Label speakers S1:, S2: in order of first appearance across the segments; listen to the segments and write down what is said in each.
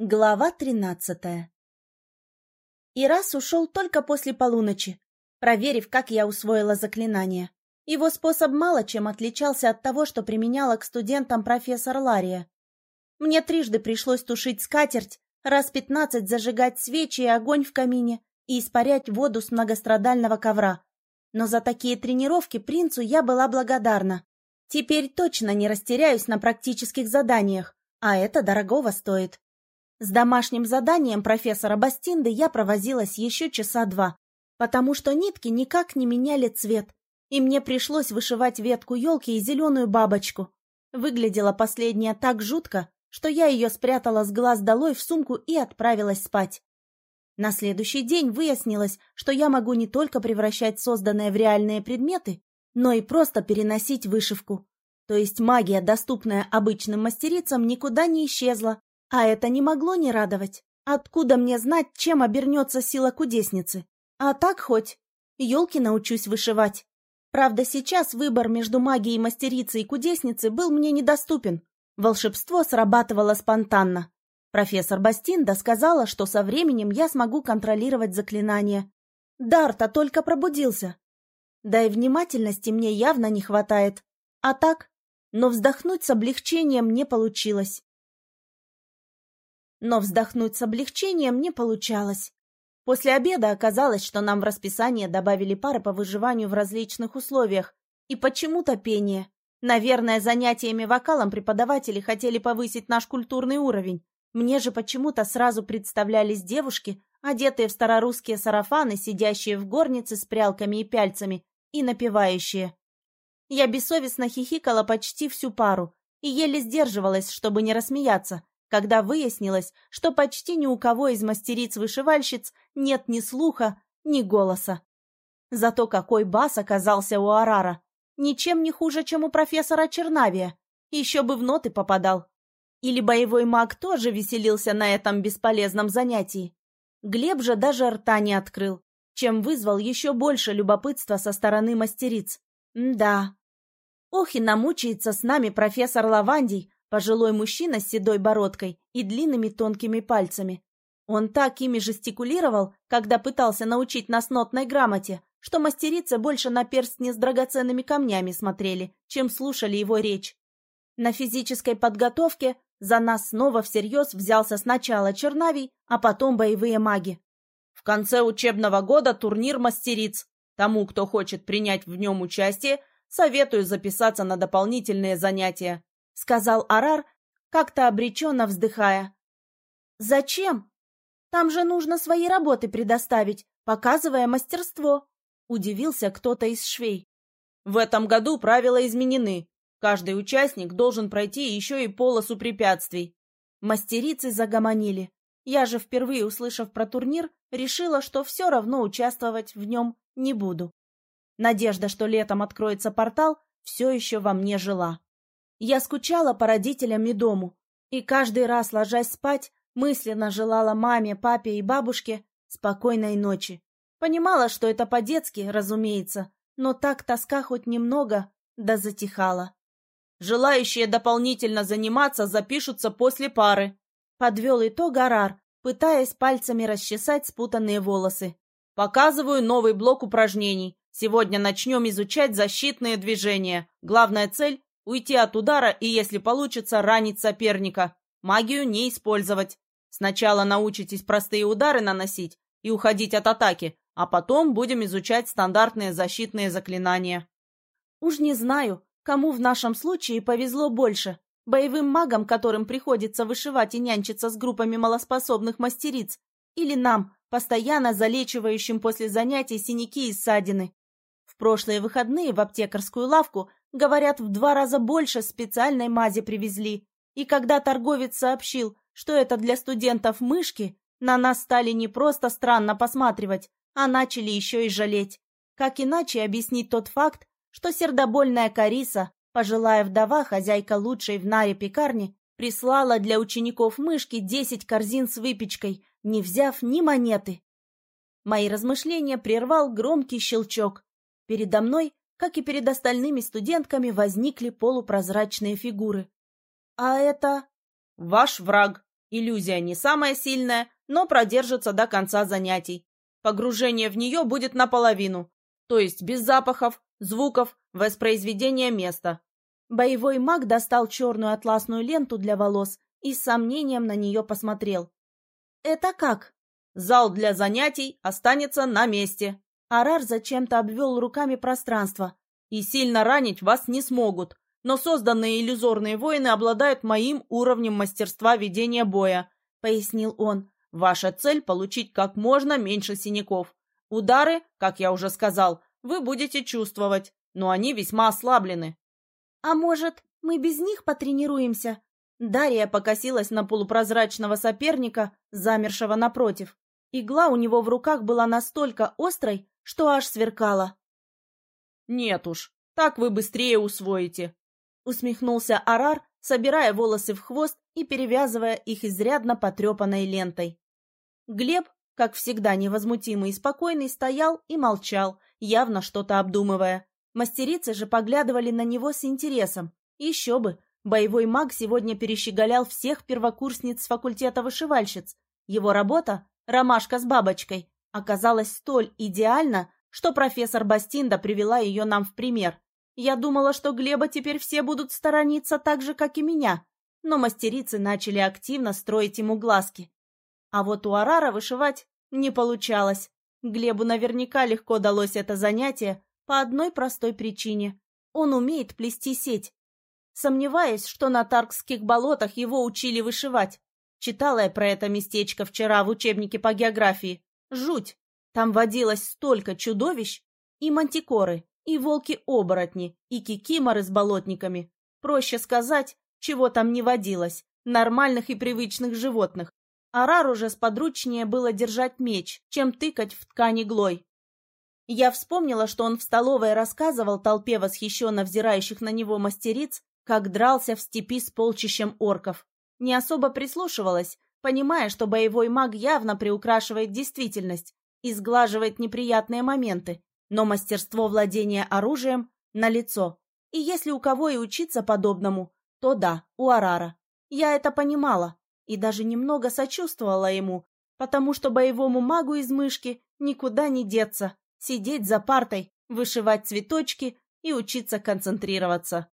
S1: Глава тринадцатая Ирас ушел только после полуночи, проверив, как я усвоила заклинание. Его способ мало чем отличался от того, что применяла к студентам профессор Лария. Мне трижды пришлось тушить скатерть, раз пятнадцать зажигать свечи и огонь в камине и испарять воду с многострадального ковра. Но за такие тренировки принцу я была благодарна. Теперь точно не растеряюсь на практических заданиях, а это дорогого стоит. С домашним заданием профессора Бастинды я провозилась еще часа два, потому что нитки никак не меняли цвет, и мне пришлось вышивать ветку елки и зеленую бабочку. Выглядела последняя так жутко, что я ее спрятала с глаз долой в сумку и отправилась спать. На следующий день выяснилось, что я могу не только превращать созданное в реальные предметы, но и просто переносить вышивку. То есть магия, доступная обычным мастерицам, никуда не исчезла, а это не могло не радовать. Откуда мне знать, чем обернется сила кудесницы? А так хоть. Елки научусь вышивать. Правда, сейчас выбор между магией мастерицы и кудесницы был мне недоступен. Волшебство срабатывало спонтанно. Профессор Бастинда сказала, что со временем я смогу контролировать заклинания. Дар-то только пробудился. Да и внимательности мне явно не хватает. А так? Но вздохнуть с облегчением не получилось. Но вздохнуть с облегчением не получалось. После обеда оказалось, что нам в расписание добавили пары по выживанию в различных условиях. И почему-то пение. Наверное, занятиями вокалом преподаватели хотели повысить наш культурный уровень. Мне же почему-то сразу представлялись девушки, одетые в старорусские сарафаны, сидящие в горнице с прялками и пяльцами и напевающие. Я бессовестно хихикала почти всю пару и еле сдерживалась, чтобы не рассмеяться, когда выяснилось, что почти ни у кого из мастериц-вышивальщиц нет ни слуха, ни голоса. Зато какой бас оказался у Арара. Ничем не хуже, чем у профессора Чернавия. Еще бы в ноты попадал. Или боевой маг тоже веселился на этом бесполезном занятии. Глеб же даже рта не открыл, чем вызвал еще больше любопытства со стороны мастериц. М да. Ох и намучается с нами профессор Лавандий, Пожилой мужчина с седой бородкой и длинными тонкими пальцами. Он так ими жестикулировал, когда пытался научить нас нотной грамоте, что мастерицы больше на перстни с драгоценными камнями смотрели, чем слушали его речь. На физической подготовке за нас снова всерьез взялся сначала Чернавий, а потом боевые маги. В конце учебного года турнир мастериц. Тому, кто хочет принять в нем участие, советую записаться на дополнительные занятия — сказал Арар, как-то обреченно вздыхая. «Зачем? Там же нужно свои работы предоставить, показывая мастерство», — удивился кто-то из швей. «В этом году правила изменены. Каждый участник должен пройти еще и полосу препятствий». Мастерицы загомонили. Я же, впервые услышав про турнир, решила, что все равно участвовать в нем не буду. Надежда, что летом откроется портал, все еще во мне жила. Я скучала по родителям и дому, и каждый раз, ложась спать, мысленно желала маме, папе и бабушке спокойной ночи. Понимала, что это по-детски, разумеется, но так тоска хоть немного да затихала. «Желающие дополнительно заниматься запишутся после пары», — подвел итог Арар, пытаясь пальцами расчесать спутанные волосы. «Показываю новый блок упражнений. Сегодня начнем изучать защитные движения. Главная цель Уйти от удара и, если получится, ранить соперника. Магию не использовать. Сначала научитесь простые удары наносить и уходить от атаки, а потом будем изучать стандартные защитные заклинания. Уж не знаю, кому в нашем случае повезло больше. Боевым магам, которым приходится вышивать и нянчиться с группами малоспособных мастериц, или нам, постоянно залечивающим после занятий синяки и ссадины. В прошлые выходные в аптекарскую лавку Говорят, в два раза больше специальной мази привезли. И когда торговец сообщил, что это для студентов мышки, на нас стали не просто странно посматривать, а начали еще и жалеть. Как иначе объяснить тот факт, что сердобольная Кариса, пожилая вдова, хозяйка лучшей в Наре пекарни, прислала для учеников мышки десять корзин с выпечкой, не взяв ни монеты. Мои размышления прервал громкий щелчок. Передо мной как и перед остальными студентками, возникли полупрозрачные фигуры. «А это...» «Ваш враг»,
S2: Иллюзия не самая сильная, но продержится до конца занятий. Погружение в нее будет наполовину, то есть без запахов, звуков, воспроизведения места.
S1: Боевой маг достал черную атласную ленту для волос и с сомнением на нее посмотрел. «Это как?»
S2: «Зал для занятий останется на месте».
S1: Арар зачем-то обвел руками пространство.
S2: «И сильно ранить вас не смогут, но созданные иллюзорные воины обладают моим уровнем мастерства ведения боя», — пояснил он. «Ваша цель — получить как можно меньше синяков. Удары, как я уже сказал, вы будете чувствовать, но они весьма ослаблены».
S1: «А может, мы без них потренируемся?» Дарья покосилась на полупрозрачного соперника, замершего напротив. Игла у него в руках была настолько острой, что аж сверкала.
S2: «Нет уж, так вы быстрее усвоите», — усмехнулся
S1: Арар, собирая волосы в хвост и перевязывая их изрядно потрепанной лентой. Глеб, как всегда невозмутимый и спокойный, стоял и молчал, явно что-то обдумывая. Мастерицы же поглядывали на него с интересом. Еще бы, Боевой маг сегодня перещеголял всех первокурсниц факультета вышивальщиц. Его работа «Ромашка с бабочкой» оказалась столь идеальна, что профессор Бастинда привела ее нам в пример. Я думала, что Глеба теперь все будут сторониться так же, как и меня, но мастерицы начали активно строить ему глазки. А вот у Арара вышивать не получалось. Глебу наверняка легко далось это занятие по одной простой причине. Он умеет плести сеть, Сомневаюсь, что на Таркских болотах его учили вышивать. Читала я про это местечко вчера в учебнике по географии. Жуть! Там водилось столько чудовищ. И мантикоры, и волки-оборотни, и кикиморы с болотниками. Проще сказать, чего там не водилось. Нормальных и привычных животных. Арару же сподручнее было держать меч, чем тыкать в ткань иглой. Я вспомнила, что он в столовой рассказывал толпе восхищенно взирающих на него мастериц как дрался в степи с полчищем орков. Не особо прислушивалась, понимая, что боевой маг явно приукрашивает действительность и сглаживает неприятные моменты, но мастерство владения оружием налицо. И если у кого и учиться подобному, то да, у Арара. Я это понимала и даже немного сочувствовала ему, потому что боевому магу из мышки никуда не деться, сидеть за партой, вышивать цветочки и учиться концентрироваться.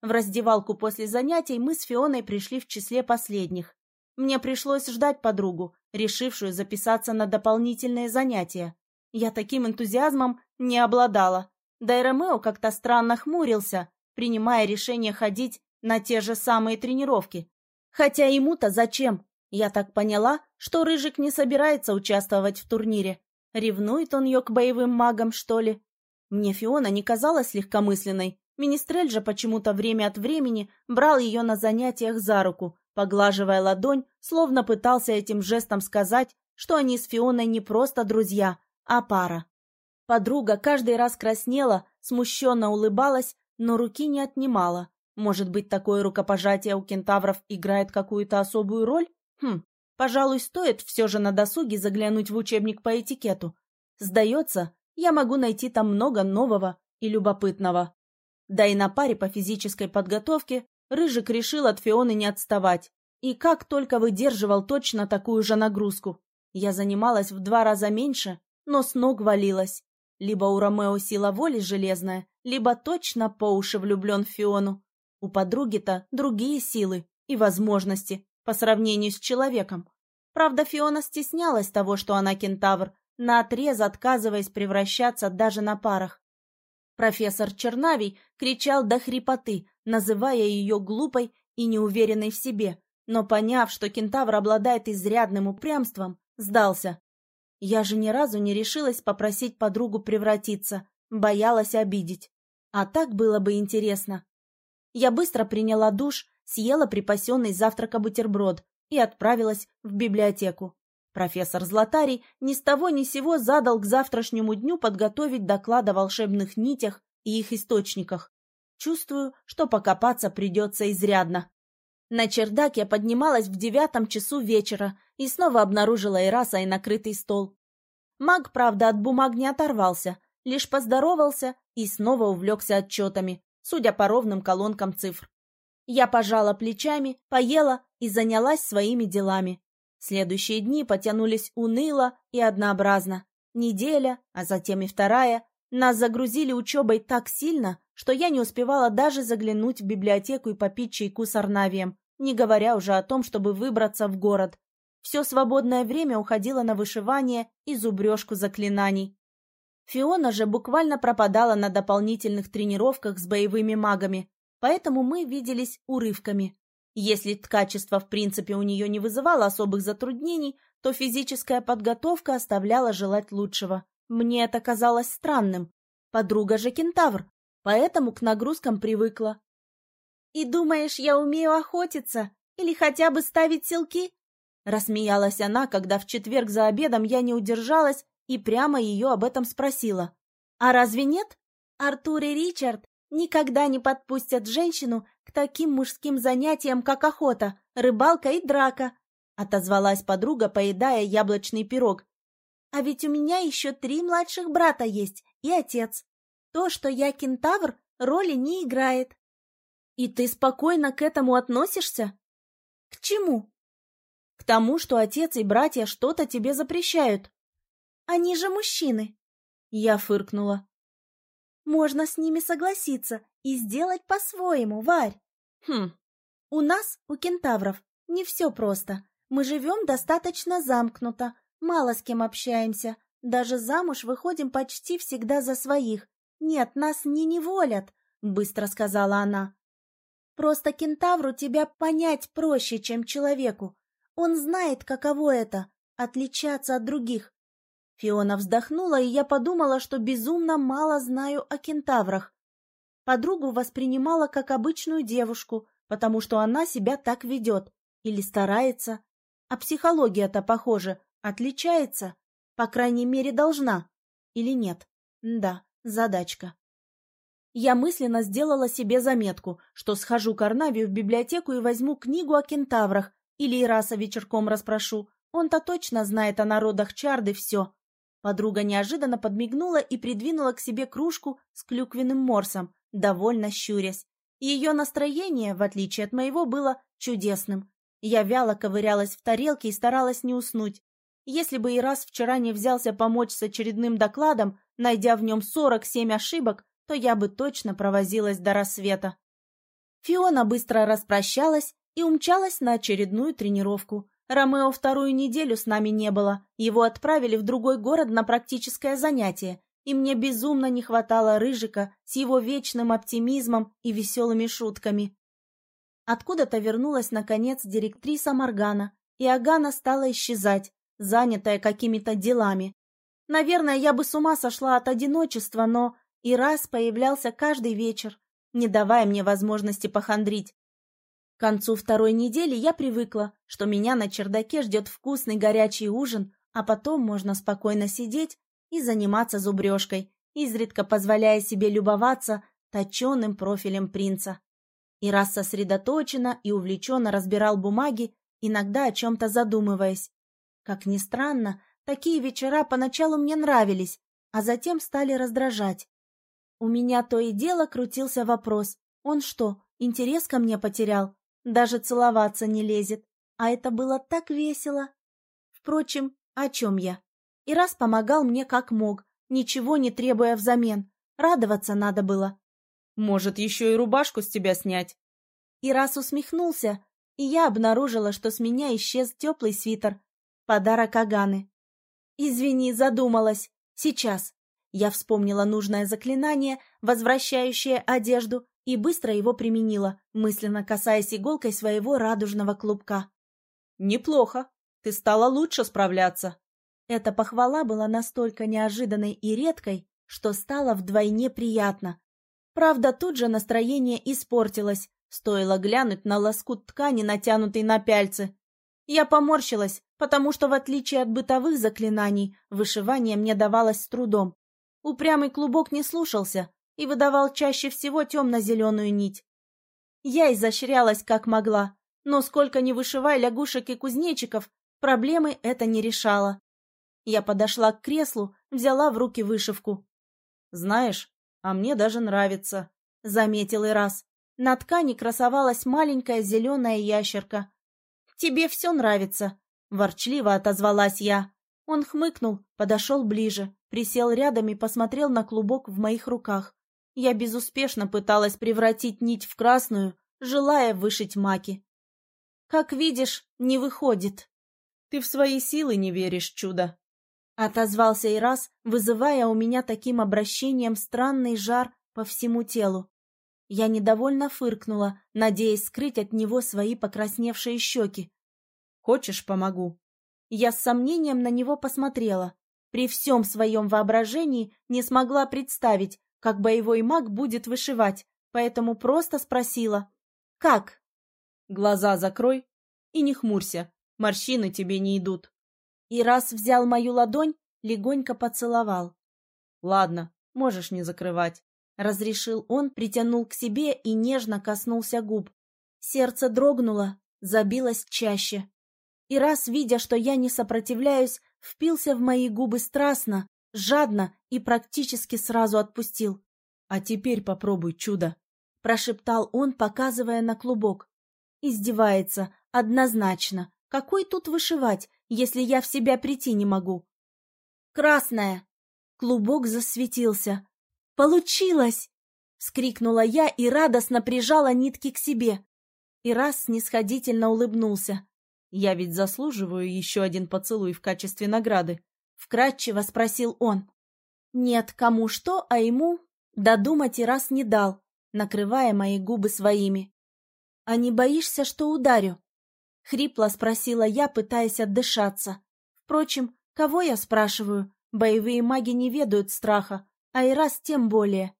S1: В раздевалку после занятий мы с Фионой пришли в числе последних. Мне пришлось ждать подругу, решившую записаться на дополнительные занятия. Я таким энтузиазмом не обладала. Да и Ромео как-то странно хмурился, принимая решение ходить на те же самые тренировки. Хотя ему-то зачем? Я так поняла, что Рыжик не собирается участвовать в турнире. Ревнует он ее к боевым магам, что ли? Мне Фиона не казалась легкомысленной, Министрель же почему-то время от времени брал ее на занятиях за руку, поглаживая ладонь, словно пытался этим жестом сказать, что они с Фионой не просто друзья, а пара. Подруга каждый раз краснела, смущенно улыбалась, но руки не отнимала. Может быть, такое рукопожатие у кентавров играет какую-то особую роль? Хм, пожалуй, стоит все же на досуге заглянуть в учебник по этикету. Сдается, я могу найти там много нового и любопытного. Да и на паре по физической подготовке Рыжик решил от Фионы не отставать. И как только выдерживал точно такую же нагрузку. Я занималась в два раза меньше, но с ног валилась. Либо у Ромео сила воли железная, либо точно по уши влюблен в Фиону. У подруги-то другие силы и возможности по сравнению с человеком. Правда, Фиона стеснялась того, что она кентавр, наотрез отказываясь превращаться даже на парах. Профессор Чернавий кричал до хрипоты, называя ее глупой и неуверенной в себе, но, поняв, что кентавр обладает изрядным упрямством, сдался. Я же ни разу не решилась попросить подругу превратиться, боялась обидеть. А так было бы интересно. Я быстро приняла душ, съела припасенный завтрака бутерброд и отправилась в библиотеку. Профессор Златарий ни с того ни сего задал к завтрашнему дню подготовить доклад о волшебных нитях и их источниках. Чувствую, что покопаться придется изрядно. На чердак я поднималась в девятом часу вечера и снова обнаружила Ираса и накрытый стол. Маг, правда, от бумаг не оторвался, лишь поздоровался и снова увлекся отчетами, судя по ровным колонкам цифр. Я пожала плечами, поела и занялась своими делами. Следующие дни потянулись уныло и однообразно. Неделя, а затем и вторая. Нас загрузили учебой так сильно, что я не успевала даже заглянуть в библиотеку и попить чайку с Арнавием, не говоря уже о том, чтобы выбраться в город. Все свободное время уходило на вышивание и зубрежку заклинаний. Фиона же буквально пропадала на дополнительных тренировках с боевыми магами, поэтому мы виделись урывками. Если ткачество в принципе у нее не вызывало особых затруднений, то физическая подготовка оставляла желать лучшего. Мне это казалось странным. Подруга же кентавр, поэтому к нагрузкам привыкла. «И думаешь, я умею охотиться? Или хотя бы ставить селки?» Рассмеялась она, когда в четверг за обедом я не удержалась и прямо ее об этом спросила. «А разве нет? Артур и Ричард никогда не подпустят женщину к таким мужским занятиям, как охота, рыбалка и драка», отозвалась подруга, поедая яблочный пирог. «А ведь у меня еще три младших брата есть и отец. То, что я кентавр, роли не играет. И ты спокойно к этому относишься? К чему? К тому, что отец и братья что-то тебе запрещают. Они же мужчины. Я фыркнула. Можно с ними согласиться и сделать по-своему, Варь. Хм. У нас, у кентавров, не все просто. Мы живем достаточно замкнуто, мало с кем общаемся. Даже замуж выходим почти всегда за своих. «Нет, нас не неволят», — быстро сказала она. «Просто кентавру тебя понять проще, чем человеку. Он знает, каково это — отличаться от других». Фиона вздохнула, и я подумала, что безумно мало знаю о кентаврах. Подругу воспринимала как обычную девушку, потому что она себя так ведет или старается. А психология-то, похоже, отличается. По крайней мере, должна. Или нет? Да задачка. Я мысленно сделала себе заметку, что схожу к Арнавию в библиотеку и возьму книгу о кентаврах, или Ираса вечерком расспрошу. Он-то точно знает о народах Чарды все. Подруга неожиданно подмигнула и придвинула к себе кружку с клюквенным морсом, довольно щурясь. Ее настроение, в отличие от моего, было чудесным. Я вяло ковырялась в тарелке и старалась не уснуть. Если бы Ирас вчера не взялся помочь с очередным докладом, Найдя в нем сорок семь ошибок, то я бы точно провозилась до рассвета. Фиона быстро распрощалась и умчалась на очередную тренировку. Ромео вторую неделю с нами не было, его отправили в другой город на практическое занятие, и мне безумно не хватало Рыжика с его вечным оптимизмом и веселыми шутками. Откуда-то вернулась, наконец, директриса Моргана, и Агана стала исчезать, занятая какими-то делами. Наверное, я бы с ума сошла от одиночества, но и раз появлялся каждый вечер, не давая мне возможности похандрить. К концу второй недели я привыкла, что меня на чердаке ждет вкусный горячий ужин, а потом можно спокойно сидеть и заниматься зубрежкой, изредка позволяя себе любоваться точенным профилем принца. И раз сосредоточенно и увлеченно разбирал бумаги, иногда о чем-то задумываясь. Как ни странно, Такие вечера поначалу мне нравились, а затем стали раздражать. У меня то и дело крутился вопрос. Он что, интерес ко мне потерял? Даже целоваться не лезет. А это было так весело. Впрочем, о чем я? И раз помогал мне как мог, ничего не требуя взамен. Радоваться надо было.
S2: Может, еще и рубашку с тебя снять?
S1: И раз усмехнулся, и я обнаружила, что с меня исчез теплый свитер. Подарок Аганы. «Извини, задумалась. Сейчас». Я вспомнила нужное заклинание, возвращающее одежду, и быстро его применила, мысленно касаясь иголкой своего радужного клубка.
S2: «Неплохо. Ты стала лучше справляться».
S1: Эта похвала была настолько неожиданной и редкой, что стало вдвойне приятно. Правда, тут же настроение испортилось, стоило глянуть на лоскут ткани, натянутый на пяльцы. Я поморщилась, потому что, в отличие от бытовых заклинаний, вышивание мне давалось с трудом. Упрямый клубок не слушался и выдавал чаще всего темно-зеленую нить. Я изощрялась как могла, но сколько ни вышивай лягушек и кузнечиков, проблемы это не решало. Я подошла к креслу, взяла в руки вышивку.
S2: «Знаешь, а мне даже нравится», — заметил и раз.
S1: На ткани красовалась маленькая зеленая ящерка. «Тебе все нравится», — ворчливо отозвалась я. Он хмыкнул, подошел ближе, присел рядом и посмотрел на клубок в моих руках. Я безуспешно пыталась превратить нить в красную, желая вышить маки. Как видишь, не выходит.
S2: Ты в свои силы не веришь, чудо.
S1: Отозвался и раз, вызывая у меня таким обращением странный жар по всему телу. Я недовольно фыркнула, надеясь скрыть от него свои покрасневшие щеки.
S2: «Хочешь, помогу?»
S1: Я с сомнением на него посмотрела. При всем своем воображении не смогла представить, как боевой маг будет вышивать, поэтому просто спросила «Как?».
S2: Глаза закрой и не хмурься, морщины тебе не идут.
S1: И раз взял мою ладонь, легонько поцеловал.
S2: Ладно, можешь не закрывать.
S1: Разрешил он, притянул к себе и нежно коснулся губ. Сердце дрогнуло, забилось чаще. И раз, видя, что я не сопротивляюсь, впился в мои губы страстно, жадно и практически сразу отпустил.
S2: «А теперь попробуй чудо», —
S1: прошептал он, показывая на клубок. Издевается, однозначно. Какой тут вышивать, если я в себя прийти не могу? Красная. Клубок засветился. Получилось! Вскрикнула я и радостно прижала нитки к себе. И раз снисходительно улыбнулся.
S2: Я ведь заслуживаю еще один поцелуй в качестве награды.
S1: Вкратчиво спросил он. Нет, кому что, а ему додумать и раз не дал, накрывая мои губы своими. «А не боишься, что ударю?» — хрипло спросила я, пытаясь отдышаться. Впрочем, кого я спрашиваю? Боевые маги не ведают страха, а и раз тем более.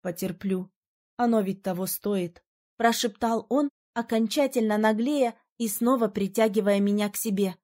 S2: «Потерплю. Оно ведь того стоит», —
S1: прошептал он, окончательно наглея и снова притягивая меня к себе.